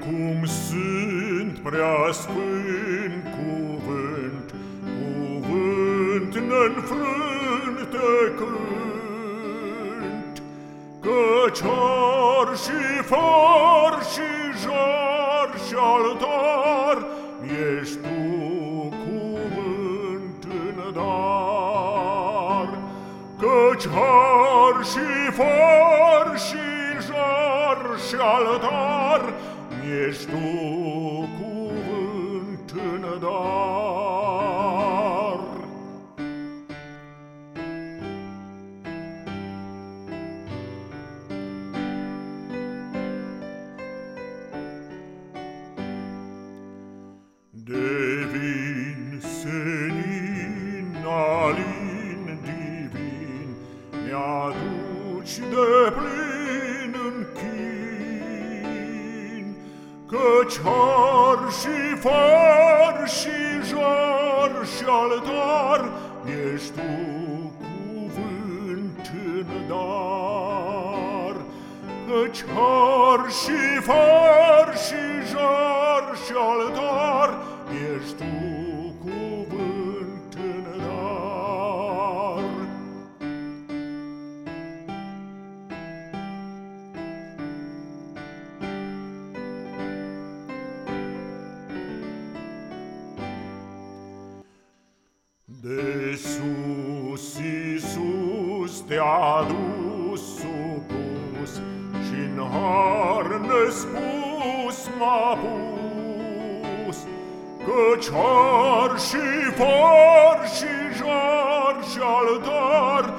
cum sunt prea sfânt cuvânt, cuvânt neînfrânt de cânt, Căci ar și far și jar și altar, ești tu cuvânt în dar. Căci har și far și jar și altar, ești tu cuvânt în dar. Devin senin alin divin, Mi-aduci de plin Căci har și far și jar și altar Ești tu cuvânt în dar. Căci har și far și jar și altar Ești tu De sus, Iisus, te-a dus supus Și-n har nespus m-a pus. Căci har și far și jar și altar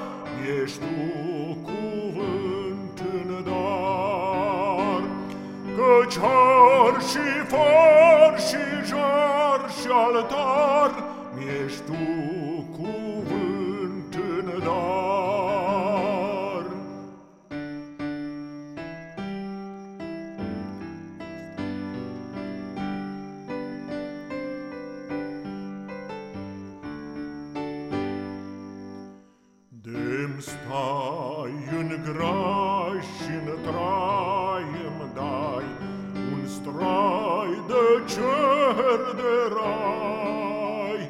Ești tu cuvânt în dar. Căci har și far și jar și altar Dem stai în grai și-n trai îmi dai Un strai de cer de rai.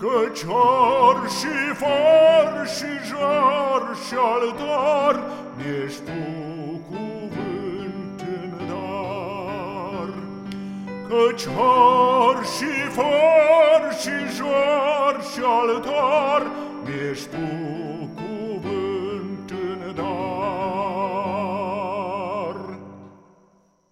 Căci har și far și jar și altar Ești tu cuvânt în dar. Căci har și far și jar și altar Ești tu